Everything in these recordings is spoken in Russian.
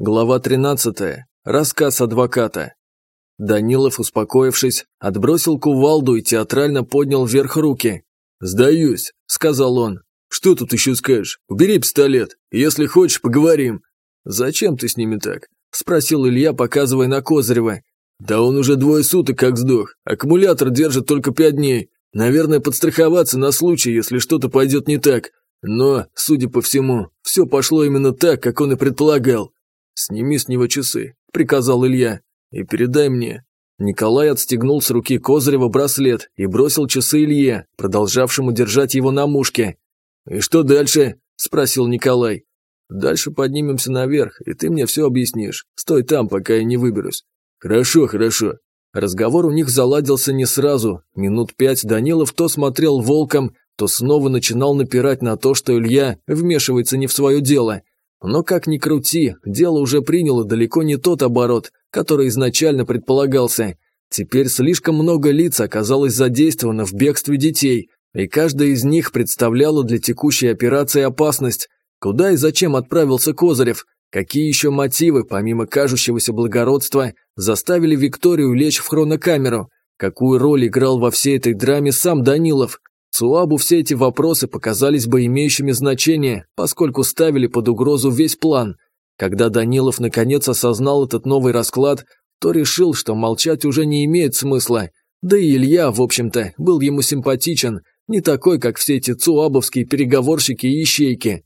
Глава 13. Рассказ адвоката. Данилов, успокоившись, отбросил кувалду и театрально поднял вверх руки. «Сдаюсь», — сказал он. «Что тут еще скажешь? Убери пистолет. Если хочешь, поговорим». «Зачем ты с ними так?» – спросил Илья, показывая на Козырева. «Да он уже двое суток как сдох. Аккумулятор держит только пять дней. Наверное, подстраховаться на случай, если что-то пойдет не так. Но, судя по всему, все пошло именно так, как он и предполагал. «Сними с него часы», – приказал Илья, – «и передай мне». Николай отстегнул с руки Козырева браслет и бросил часы Илье, продолжавшему держать его на мушке. «И что дальше?» – спросил Николай. «Дальше поднимемся наверх, и ты мне все объяснишь. Стой там, пока я не выберусь». «Хорошо, хорошо». Разговор у них заладился не сразу. Минут пять Данилов то смотрел волком, то снова начинал напирать на то, что Илья вмешивается не в свое дело. Но как ни крути, дело уже приняло далеко не тот оборот, который изначально предполагался. Теперь слишком много лиц оказалось задействовано в бегстве детей, и каждая из них представляла для текущей операции опасность. Куда и зачем отправился Козырев? Какие еще мотивы, помимо кажущегося благородства, заставили Викторию лечь в хронокамеру? Какую роль играл во всей этой драме сам Данилов? Цуабу все эти вопросы показались бы имеющими значение, поскольку ставили под угрозу весь план. Когда Данилов наконец осознал этот новый расклад, то решил, что молчать уже не имеет смысла. Да и Илья, в общем-то, был ему симпатичен, не такой, как все эти цуабовские переговорщики и ищейки.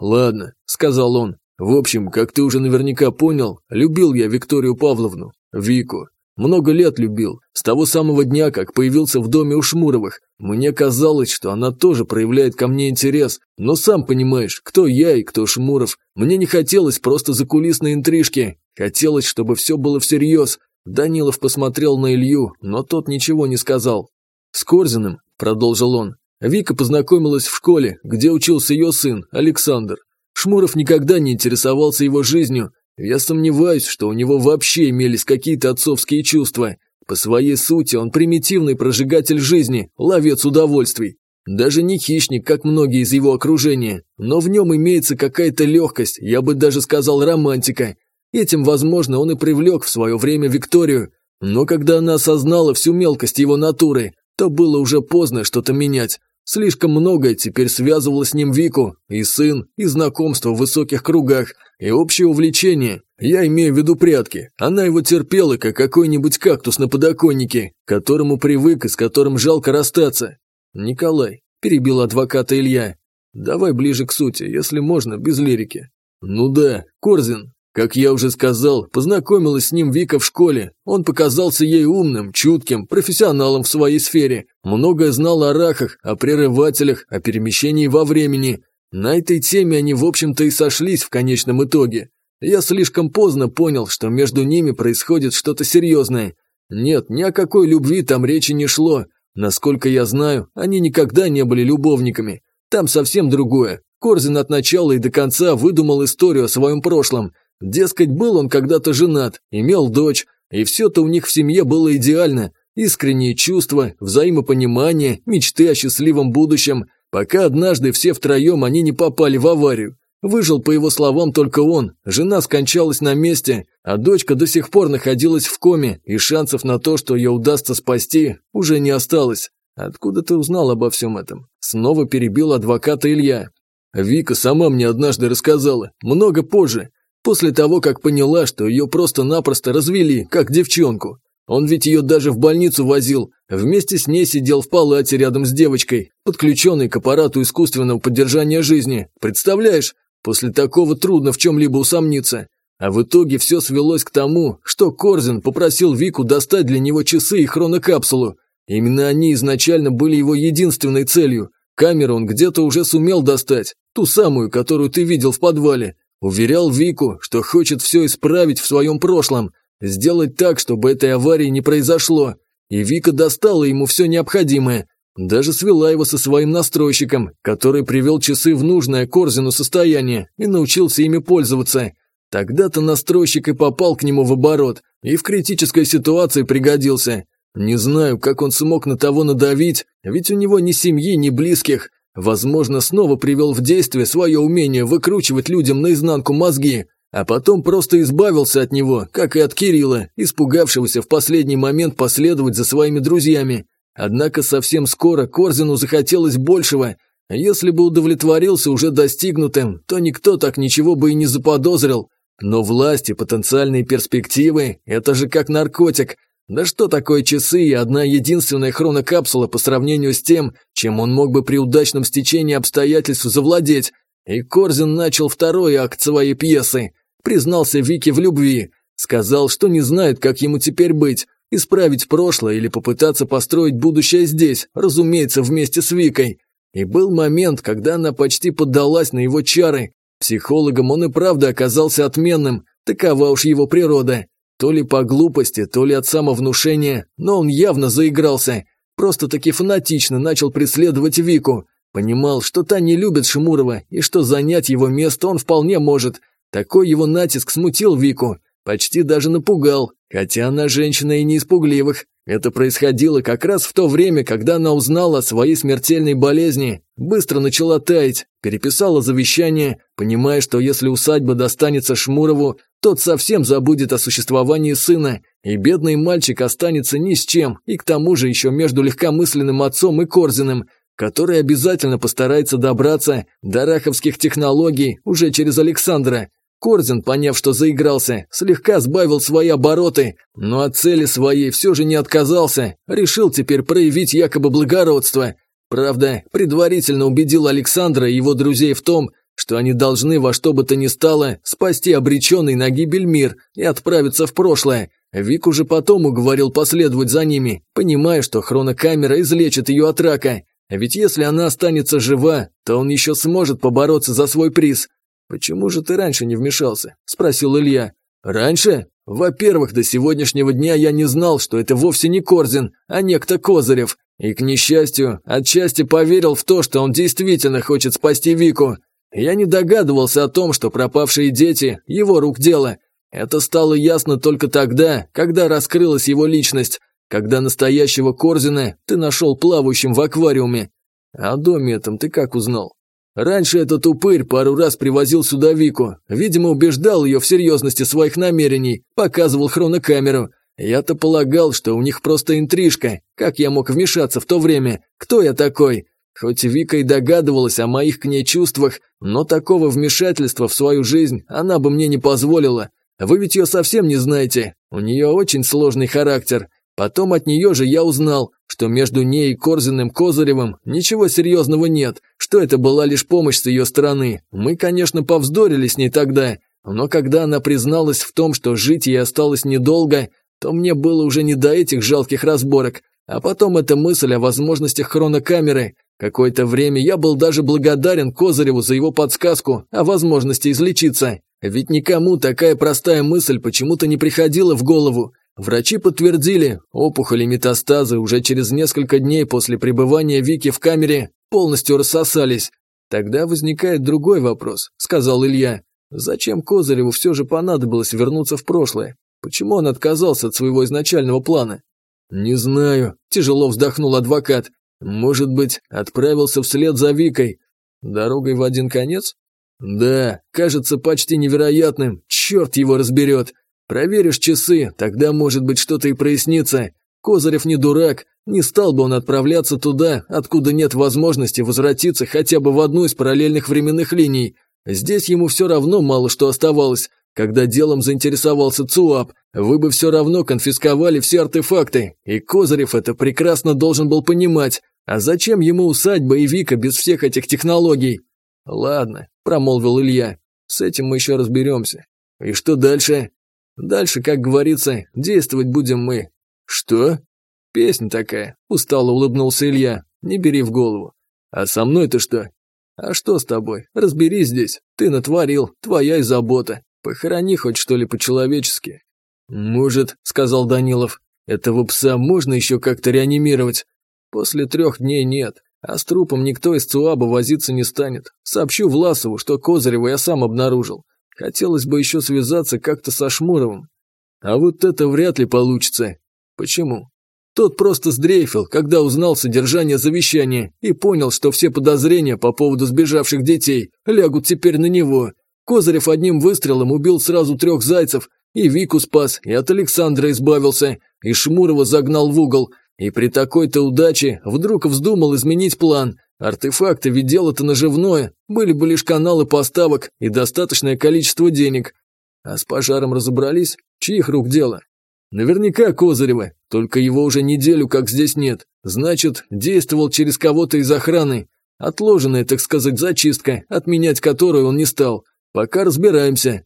«Ладно», — сказал он, — «в общем, как ты уже наверняка понял, любил я Викторию Павловну, Вику. Много лет любил, с того самого дня, как появился в доме у Шмуровых. Мне казалось, что она тоже проявляет ко мне интерес, но сам понимаешь, кто я и кто Шмуров. Мне не хотелось просто закулисной интрижки, хотелось, чтобы все было всерьез. Данилов посмотрел на Илью, но тот ничего не сказал. «С Корзиным», – продолжил он, – Вика познакомилась в школе, где учился ее сын, Александр. Шмуров никогда не интересовался его жизнью, я сомневаюсь, что у него вообще имелись какие-то отцовские чувства. По своей сути он примитивный прожигатель жизни, ловец удовольствий. Даже не хищник, как многие из его окружения, но в нем имеется какая-то легкость, я бы даже сказал романтика. Этим, возможно, он и привлек в свое время Викторию, но когда она осознала всю мелкость его натуры, то было уже поздно что-то менять. Слишком многое теперь связывало с ним Вику, и сын, и знакомство в высоких кругах, и общее увлечение. Я имею в виду прятки. Она его терпела, как какой-нибудь кактус на подоконнике, к которому привык и с которым жалко расстаться. Николай, перебил адвоката Илья, давай ближе к сути, если можно, без лирики. Ну да, Корзин, как я уже сказал, познакомилась с ним Вика в школе. Он показался ей умным, чутким, профессионалом в своей сфере. Многое знал о рахах, о прерывателях, о перемещении во времени. На этой теме они, в общем-то, и сошлись в конечном итоге. Я слишком поздно понял, что между ними происходит что-то серьезное. Нет, ни о какой любви там речи не шло. Насколько я знаю, они никогда не были любовниками. Там совсем другое. Корзин от начала и до конца выдумал историю о своем прошлом – Дескать, был он когда-то женат, имел дочь, и все-то у них в семье было идеально. Искренние чувства, взаимопонимание, мечты о счастливом будущем, пока однажды все втроем они не попали в аварию. Выжил, по его словам, только он, жена скончалась на месте, а дочка до сих пор находилась в коме, и шансов на то, что ее удастся спасти, уже не осталось. Откуда ты узнал обо всем этом? Снова перебил адвоката Илья. Вика сама мне однажды рассказала, много позже. После того, как поняла, что ее просто-напросто развели, как девчонку. Он ведь ее даже в больницу возил, вместе с ней сидел в палате рядом с девочкой, подключенной к аппарату искусственного поддержания жизни. Представляешь, после такого трудно в чем-либо усомниться. А в итоге все свелось к тому, что Корзин попросил Вику достать для него часы и хронокапсулу. Именно они изначально были его единственной целью. Камеру он где-то уже сумел достать, ту самую, которую ты видел в подвале. Уверял Вику, что хочет все исправить в своем прошлом, сделать так, чтобы этой аварии не произошло. И Вика достала ему все необходимое. Даже свела его со своим настройщиком, который привел часы в нужное Корзину состояние и научился ими пользоваться. Тогда-то настройщик и попал к нему в оборот, и в критической ситуации пригодился. Не знаю, как он смог на того надавить, ведь у него ни семьи, ни близких, Возможно, снова привел в действие свое умение выкручивать людям наизнанку мозги. а потом просто избавился от него, как и от Кирилла, испугавшегося в последний момент последовать за своими друзьями. Однако совсем скоро Корзину захотелось большего. Если бы удовлетворился уже достигнутым, то никто так ничего бы и не заподозрил. Но власть и потенциальные перспективы – это же как наркотик. Да что такое часы и одна единственная хронокапсула по сравнению с тем, чем он мог бы при удачном стечении обстоятельств завладеть? И Корзин начал второй акт своей пьесы – Признался Вике в любви. Сказал, что не знает, как ему теперь быть. Исправить прошлое или попытаться построить будущее здесь, разумеется, вместе с Викой. И был момент, когда она почти поддалась на его чары. Психологом он и правда оказался отменным, такова уж его природа. То ли по глупости, то ли от самовнушения, но он явно заигрался. Просто-таки фанатично начал преследовать Вику. Понимал, что та не любит Шмурова, и что занять его место он вполне может – такой его натиск смутил Вику, почти даже напугал, хотя она женщина и не испугливых. Это происходило как раз в то время, когда она узнала о своей смертельной болезни, быстро начала таять, переписала завещание, понимая, что если усадьба достанется Шмурову, тот совсем забудет о существовании сына, и бедный мальчик останется ни с чем, и к тому же еще между легкомысленным отцом и Корзиным, который обязательно постарается добраться до раховских технологий уже через Александра. Корзин, поняв, что заигрался, слегка сбавил свои обороты, но от цели своей все же не отказался, решил теперь проявить якобы благородство. Правда, предварительно убедил Александра и его друзей в том, что они должны во что бы то ни стало спасти обреченный на гибель мир и отправиться в прошлое. Вик уже потом уговорил последовать за ними, понимая, что хронокамера излечит ее от рака. Ведь если она останется жива, то он еще сможет побороться за свой приз, «Почему же ты раньше не вмешался?» – спросил Илья. «Раньше? Во-первых, до сегодняшнего дня я не знал, что это вовсе не Корзин, а некто Козырев. И, к несчастью, отчасти поверил в то, что он действительно хочет спасти Вику. Я не догадывался о том, что пропавшие дети – его рук дело. Это стало ясно только тогда, когда раскрылась его личность, когда настоящего Корзина ты нашел плавающим в аквариуме. О доме этом ты как узнал? Раньше этот упырь пару раз привозил сюда Вику, видимо, убеждал ее в серьезности своих намерений, показывал хронокамеру. Я-то полагал, что у них просто интрижка. Как я мог вмешаться в то время? Кто я такой? Хоть Вика и догадывалась о моих к ней чувствах, но такого вмешательства в свою жизнь она бы мне не позволила. Вы ведь ее совсем не знаете. У нее очень сложный характер. Потом от нее же я узнал, что между ней и Корзиным Козыревым ничего серьезного нет, что это была лишь помощь с ее стороны. Мы, конечно, повздорили с ней тогда, но когда она призналась в том, что жить ей осталось недолго, то мне было уже не до этих жалких разборок. А потом эта мысль о возможностях хронокамеры. Какое-то время я был даже благодарен Козыреву за его подсказку о возможности излечиться. Ведь никому такая простая мысль почему-то не приходила в голову. Врачи подтвердили, опухоли метастазы уже через несколько дней после пребывания Вики в камере полностью рассосались. Тогда возникает другой вопрос, сказал Илья. Зачем Козыреву все же понадобилось вернуться в прошлое? Почему он отказался от своего изначального плана? Не знаю, тяжело вздохнул адвокат. Может быть, отправился вслед за Викой. Дорогой в один конец? Да, кажется почти невероятным. Черт его разберет. Проверишь часы, тогда, может быть, что-то и прояснится. Козырев не дурак, не стал бы он отправляться туда, откуда нет возможности возвратиться хотя бы в одну из параллельных временных линий. Здесь ему все равно мало что оставалось. Когда делом заинтересовался ЦУАП, вы бы все равно конфисковали все артефакты, и Козырев это прекрасно должен был понимать. А зачем ему усадьба и Вика без всех этих технологий? Ладно, промолвил Илья, с этим мы еще разберемся. И что дальше? Дальше, как говорится, действовать будем мы. Что? Песня такая, устало улыбнулся Илья. Не бери в голову. А со мной-то что? А что с тобой? Разберись здесь. Ты натворил, твоя и забота. Похорони хоть что ли по-человечески. Может, сказал Данилов, этого пса можно еще как-то реанимировать? После трех дней нет. А с трупом никто из ЦУАБа возиться не станет. Сообщу Власову, что Козырева я сам обнаружил. Хотелось бы еще связаться как-то со Шмуровым. А вот это вряд ли получится. Почему? Тот просто сдрейфил, когда узнал содержание завещания и понял, что все подозрения по поводу сбежавших детей лягут теперь на него. Козырев одним выстрелом убил сразу трех зайцев, и Вику спас, и от Александра избавился, и Шмурова загнал в угол, и при такой-то удаче вдруг вздумал изменить план. Артефакты ведь дело-то наживное, были бы лишь каналы поставок и достаточное количество денег. А с пожаром разобрались? Чьих рук дело? Наверняка Козырева, только его уже неделю как здесь нет. Значит, действовал через кого-то из охраны. Отложенная, так сказать, зачистка, отменять которую он не стал. Пока разбираемся.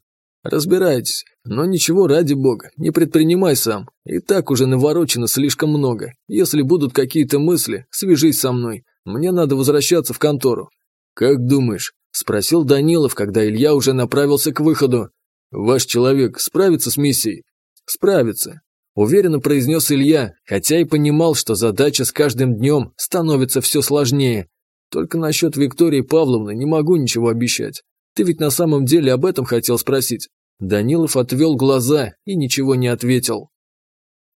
Разбирайтесь, но ничего ради бога, не предпринимай сам. И так уже наворочено слишком много. Если будут какие-то мысли, свяжись со мной. Мне надо возвращаться в контору. Как думаешь? Спросил Данилов, когда Илья уже направился к выходу. Ваш человек справится с миссией? Справится. Уверенно произнес Илья, хотя и понимал, что задача с каждым днем становится все сложнее. Только насчет Виктории Павловны не могу ничего обещать. Ты ведь на самом деле об этом хотел спросить?» Данилов отвел глаза и ничего не ответил.